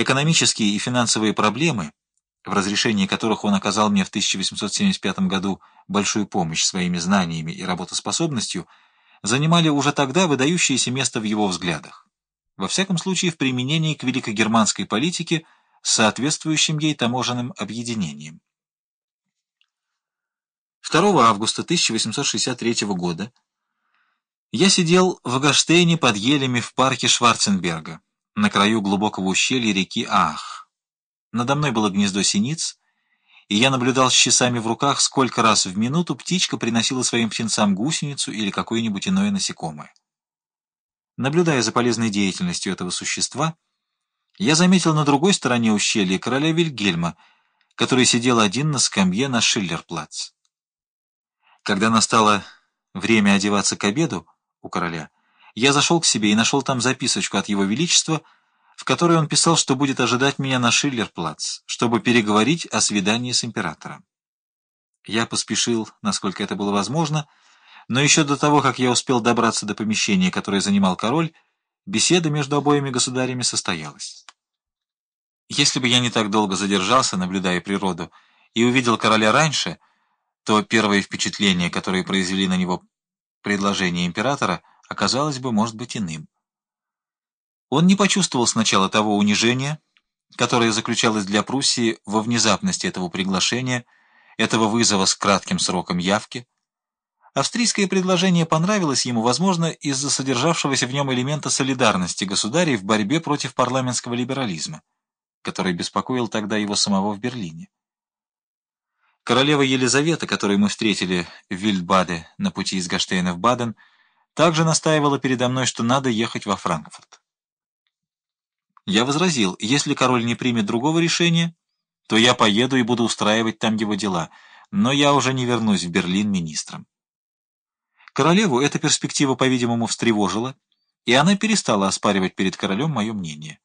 Экономические и финансовые проблемы, в разрешении которых он оказал мне в 1875 году большую помощь своими знаниями и работоспособностью, занимали уже тогда выдающееся место в его взглядах. Во всяком случае, в применении к великогерманской политике с соответствующим ей таможенным объединением. 2 августа 1863 года я сидел в Гаштейне под елями в парке Шварценберга, на краю глубокого ущелья реки Ах. Надо мной было гнездо синиц, и я наблюдал с часами в руках, сколько раз в минуту птичка приносила своим птенцам гусеницу или какое-нибудь иное насекомое. Наблюдая за полезной деятельностью этого существа, я заметил на другой стороне ущелья короля Вильгельма, который сидел один на скамье на Шиллерплац. Когда настало время одеваться к обеду у короля, я зашел к себе и нашел там записочку от его величества, в которой он писал, что будет ожидать меня на Шиллерплац, чтобы переговорить о свидании с императором. Я поспешил, насколько это было возможно, но еще до того, как я успел добраться до помещения, которое занимал король, беседа между обоими государями состоялась. Если бы я не так долго задержался, наблюдая природу, и увидел короля раньше — то первое впечатление, которое произвели на него предложения императора, оказалось бы, может быть, иным. Он не почувствовал сначала того унижения, которое заключалось для Пруссии во внезапности этого приглашения, этого вызова с кратким сроком явки. Австрийское предложение понравилось ему, возможно, из-за содержавшегося в нем элемента солидарности государей в борьбе против парламентского либерализма, который беспокоил тогда его самого в Берлине. Королева Елизавета, которую мы встретили в Вильдбаде на пути из Гаштейна в Баден, также настаивала передо мной, что надо ехать во Франкфурт. Я возразил, если король не примет другого решения, то я поеду и буду устраивать там его дела, но я уже не вернусь в Берлин министром. Королеву эта перспектива, по-видимому, встревожила, и она перестала оспаривать перед королем мое мнение.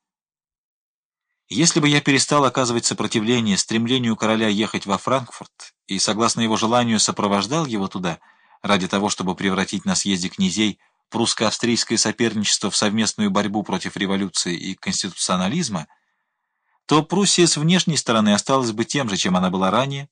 Если бы я перестал оказывать сопротивление стремлению короля ехать во Франкфурт и, согласно его желанию, сопровождал его туда, ради того, чтобы превратить на съезде князей прусско-австрийское соперничество в совместную борьбу против революции и конституционализма, то Пруссия с внешней стороны осталась бы тем же, чем она была ранее.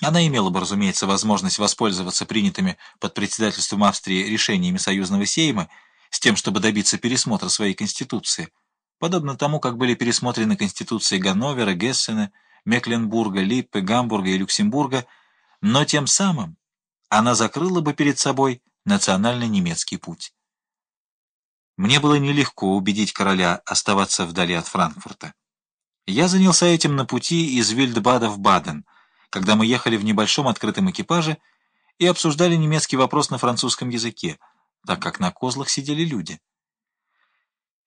Она имела бы, разумеется, возможность воспользоваться принятыми под председательством Австрии решениями союзного сейма с тем, чтобы добиться пересмотра своей конституции – подобно тому, как были пересмотрены конституции Ганновера, Гессена, Мекленбурга, Липпе, Гамбурга и Люксембурга, но тем самым она закрыла бы перед собой национально-немецкий путь. Мне было нелегко убедить короля оставаться вдали от Франкфурта. Я занялся этим на пути из Вильдбада в Баден, когда мы ехали в небольшом открытом экипаже и обсуждали немецкий вопрос на французском языке, так как на козлах сидели люди.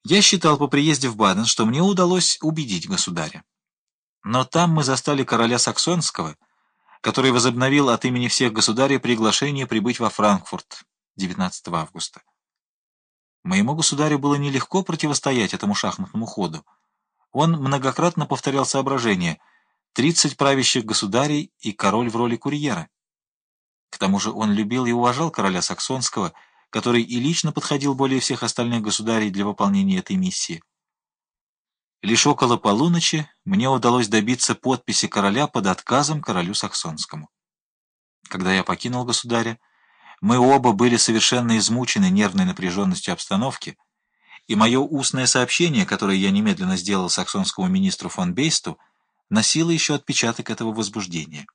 Я считал по приезде в Баден, что мне удалось убедить государя. Но там мы застали короля Саксонского, который возобновил от имени всех государей приглашение прибыть во Франкфурт 19 августа. Моему государю было нелегко противостоять этому шахматному ходу. Он многократно повторял соображение «тридцать правящих государей и король в роли курьера». К тому же он любил и уважал короля Саксонского – который и лично подходил более всех остальных государей для выполнения этой миссии. Лишь около полуночи мне удалось добиться подписи короля под отказом королю Саксонскому. Когда я покинул государя, мы оба были совершенно измучены нервной напряженностью обстановки, и мое устное сообщение, которое я немедленно сделал саксонскому министру фон Бейсту, носило еще отпечаток этого возбуждения.